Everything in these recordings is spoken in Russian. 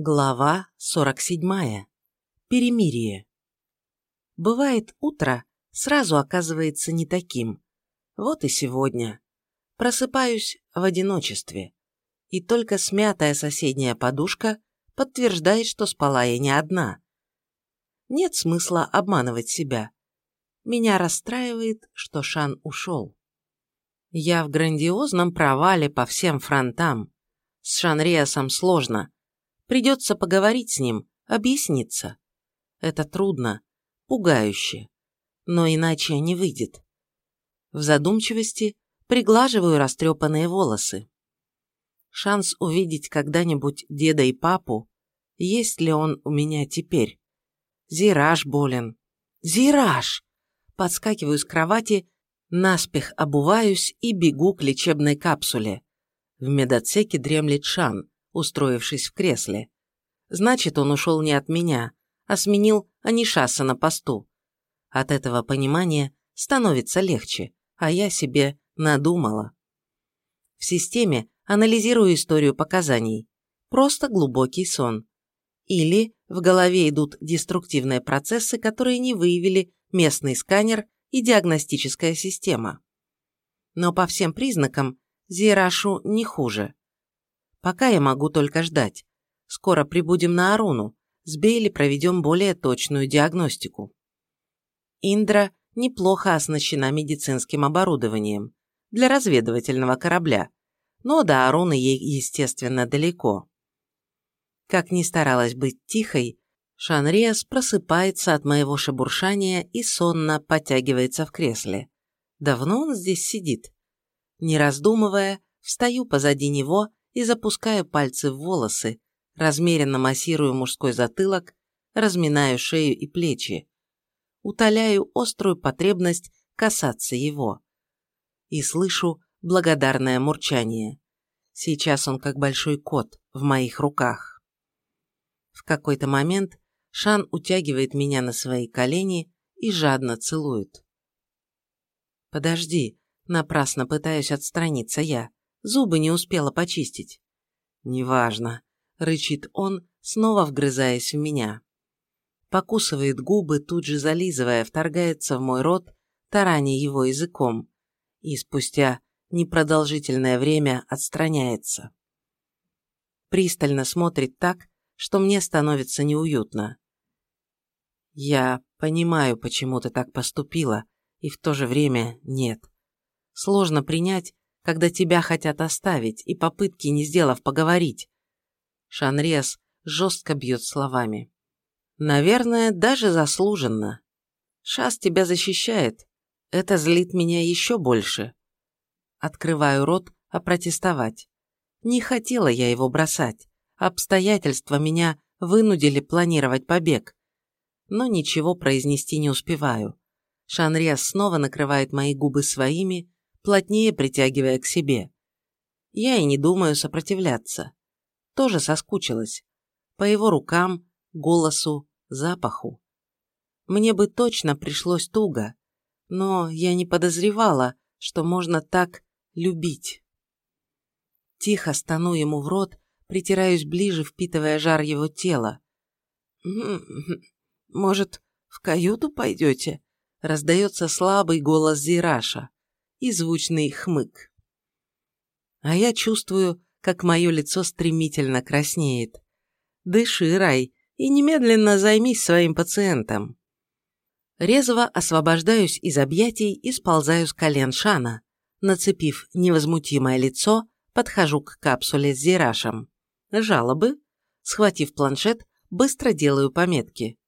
Глава 47. Перемирие. Бывает, утро сразу оказывается не таким. Вот и сегодня. Просыпаюсь в одиночестве. И только смятая соседняя подушка подтверждает, что спала я не одна. Нет смысла обманывать себя. Меня расстраивает, что Шан ушел. Я в грандиозном провале по всем фронтам. С Шанриасом сложно. Придется поговорить с ним, объясниться. Это трудно, пугающе. Но иначе не выйдет. В задумчивости приглаживаю растрепанные волосы. Шанс увидеть когда-нибудь деда и папу, есть ли он у меня теперь. Зираж болен. Зираж! Подскакиваю с кровати, наспех обуваюсь и бегу к лечебной капсуле. В медотсеке дремлет Шан, устроившись в кресле. Значит, он ушел не от меня, а сменил Анишаса на посту. От этого понимания становится легче, а я себе надумала. В системе анализирую историю показаний. Просто глубокий сон. Или в голове идут деструктивные процессы, которые не выявили местный сканер и диагностическая система. Но по всем признакам Зирашу не хуже. Пока я могу только ждать. Скоро прибудем на Аруну, с Бейли проведем более точную диагностику. Индра неплохо оснащена медицинским оборудованием для разведывательного корабля, но до Аруны ей, естественно, далеко. Как ни старалась быть тихой, Шанриас просыпается от моего шебуршания и сонно подтягивается в кресле. Давно он здесь сидит? Не раздумывая, встаю позади него и запускаю пальцы в волосы, размеренно массирую мужской затылок, разминаю шею и плечи, утоляю острую потребность касаться его. И слышу благодарное мурчание. Сейчас он как большой кот в моих руках. В какой-то момент Шан утягивает меня на свои колени и жадно целует. «Подожди», напрасно пытаюсь отстраниться я. Зубы не успела почистить. «Неважно», — рычит он, снова вгрызаясь в меня. Покусывает губы, тут же зализывая, вторгается в мой рот, тараня его языком, и спустя непродолжительное время отстраняется. Пристально смотрит так, что мне становится неуютно. Я понимаю, почему ты так поступила, и в то же время нет. Сложно принять, когда тебя хотят оставить, и попытки не сделав поговорить. Шанрес жестко бьет словами. Наверное, даже заслуженно. Шас тебя защищает. Это злит меня еще больше. Открываю рот, а протестовать. Не хотела я его бросать. Обстоятельства меня вынудили планировать побег. Но ничего произнести не успеваю. Шанриас снова накрывает мои губы своими, плотнее притягивая к себе. Я и не думаю сопротивляться. Тоже соскучилась. По его рукам, голосу, запаху. Мне бы точно пришлось туго, но я не подозревала, что можно так любить. Тихо стану ему в рот, притираюсь ближе, впитывая жар его тела. «Может, в каюту пойдете?» раздается слабый голос Зираша и звучный хмык. А я чувствую, как мое лицо стремительно краснеет. Дыши, Рай, и немедленно займись своим пациентом. Резво освобождаюсь из объятий и сползаю с колен Шана. Нацепив невозмутимое лицо, подхожу к капсуле с Зирашем. Жалобы? Схватив планшет, быстро делаю пометки.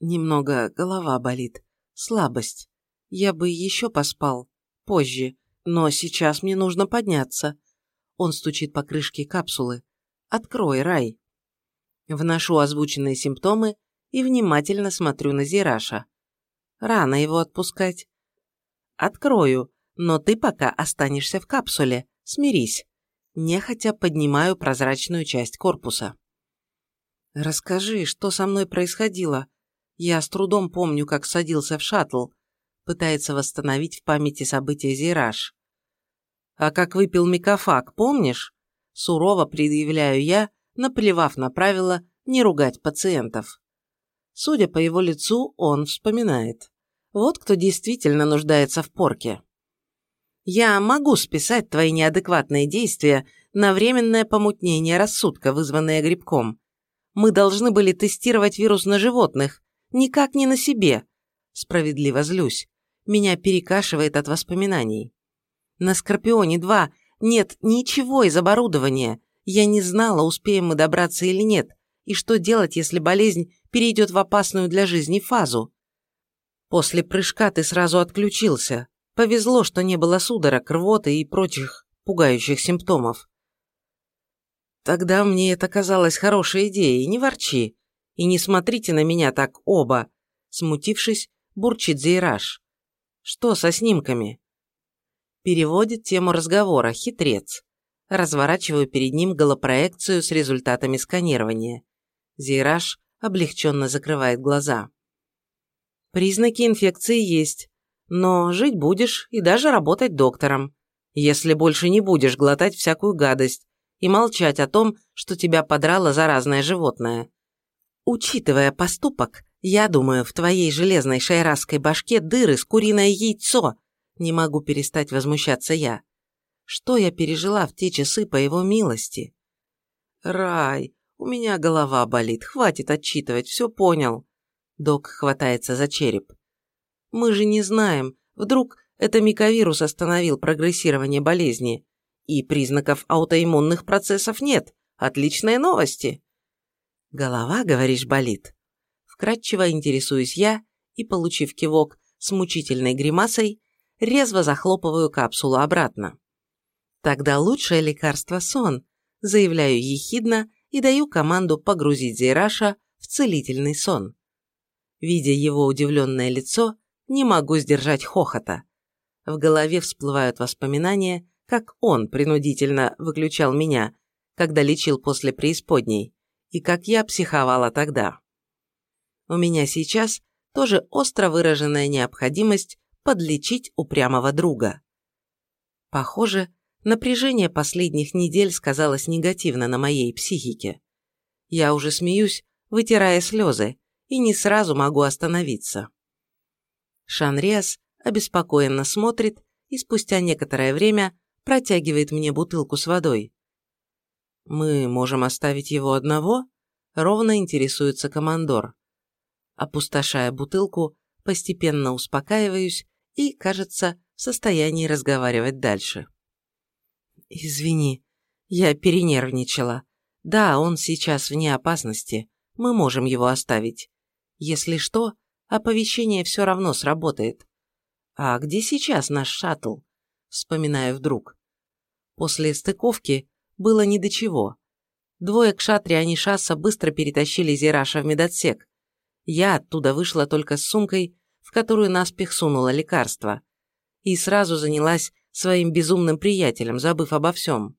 Немного голова болит. Слабость. Я бы еще поспал позже, но сейчас мне нужно подняться. Он стучит по крышке капсулы. Открой, Рай. Вношу озвученные симптомы и внимательно смотрю на Зираша. Рано его отпускать. Открою, но ты пока останешься в капсуле. Смирись. Нехотя поднимаю прозрачную часть корпуса. Расскажи, что со мной происходило. Я с трудом помню, как садился в шаттл, пытается восстановить в памяти события Зираж. «А как выпил микофак, помнишь?» Сурово предъявляю я, наплевав на правила не ругать пациентов. Судя по его лицу, он вспоминает. Вот кто действительно нуждается в порке. Я могу списать твои неадекватные действия на временное помутнение рассудка, вызванное грибком. Мы должны были тестировать вирус на животных, никак не на себе. Справедливо злюсь. Меня перекашивает от воспоминаний. На Скорпионе-2 нет ничего из оборудования. Я не знала, успеем мы добраться или нет, и что делать, если болезнь перейдет в опасную для жизни фазу. После прыжка ты сразу отключился. Повезло, что не было судорог, рвоты и прочих пугающих симптомов. Тогда мне это казалось хорошей идеей, не ворчи. И не смотрите на меня так оба. Смутившись, бурчит Зейраж. Что со снимками? Переводит тему разговора, хитрец. Разворачиваю перед ним голопроекцию с результатами сканирования. Зейраж облегченно закрывает глаза. Признаки инфекции есть, но жить будешь и даже работать доктором, если больше не будешь глотать всякую гадость и молчать о том, что тебя подрало заразное животное. Учитывая поступок, я думаю, в твоей железной шайрасской башке дыры с куриное яйцо. Не могу перестать возмущаться я. Что я пережила в те часы по его милости? Рай, у меня голова болит, хватит отчитывать, все понял. Док хватается за череп. Мы же не знаем, вдруг это миковирус остановил прогрессирование болезни. И признаков аутоиммунных процессов нет. Отличные новости. Голова, говоришь, болит? Вкратчиво интересуюсь я и, получив кивок с мучительной гримасой, резво захлопываю капсулу обратно. Тогда лучшее лекарство – сон, заявляю ехидно и даю команду погрузить Зейраша в целительный сон. Видя его удивленное лицо, не могу сдержать хохота. В голове всплывают воспоминания, как он принудительно выключал меня, когда лечил после преисподней, и как я психовала тогда. У меня сейчас тоже остро выраженная необходимость подлечить упрямого друга. Похоже, напряжение последних недель сказалось негативно на моей психике. Я уже смеюсь, вытирая слезы, и не сразу могу остановиться. Шанриас обеспокоенно смотрит и спустя некоторое время протягивает мне бутылку с водой. «Мы можем оставить его одного?» – ровно интересуется командор. Опустошая бутылку, постепенно успокаиваюсь и, кажется, в состоянии разговаривать дальше. «Извини, я перенервничала. Да, он сейчас вне опасности, мы можем его оставить. Если что, оповещение все равно сработает. А где сейчас наш шаттл? Вспоминаю вдруг. После стыковки было ни до чего. Двое кшатри Анишаса быстро перетащили Зираша в медотсек. Я оттуда вышла только с сумкой, в которую наспех сунула лекарство. И сразу занялась своим безумным приятелем, забыв обо всем.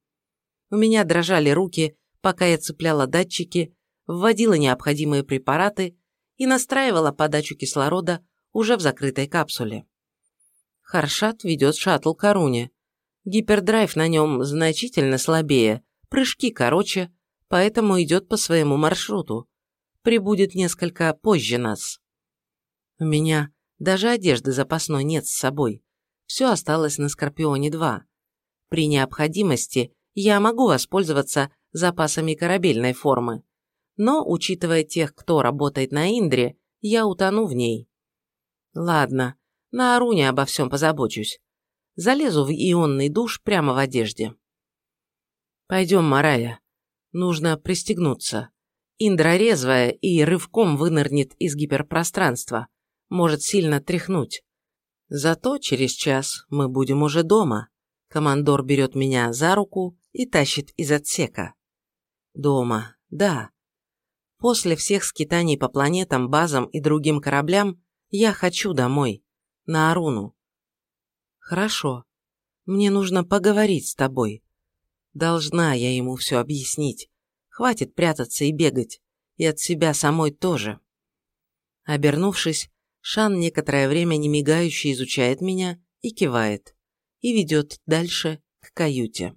У меня дрожали руки, пока я цепляла датчики, вводила необходимые препараты и настраивала подачу кислорода уже в закрытой капсуле. Харшат ведет шаттл к Аруне. Гипердрайв на нем значительно слабее, прыжки короче, поэтому идет по своему маршруту. Прибудет несколько позже нас. У меня даже одежды запасной нет с собой. Все осталось на Скорпионе-2. При необходимости я могу воспользоваться запасами корабельной формы. Но, учитывая тех, кто работает на Индре, я утону в ней. Ладно, на Аруне обо всем позабочусь. Залезу в ионный душ прямо в одежде. Пойдем, Марая. Нужно пристегнуться. Индра резвая и рывком вынырнет из гиперпространства. Может сильно тряхнуть. Зато через час мы будем уже дома. Командор берет меня за руку и тащит из отсека. Дома, да. После всех скитаний по планетам, базам и другим кораблям я хочу домой, на Аруну. Хорошо. Мне нужно поговорить с тобой. Должна я ему все объяснить. Хватит прятаться и бегать. И от себя самой тоже. Обернувшись, Шан некоторое время немигающе изучает меня и кивает. И ведет дальше к каюте.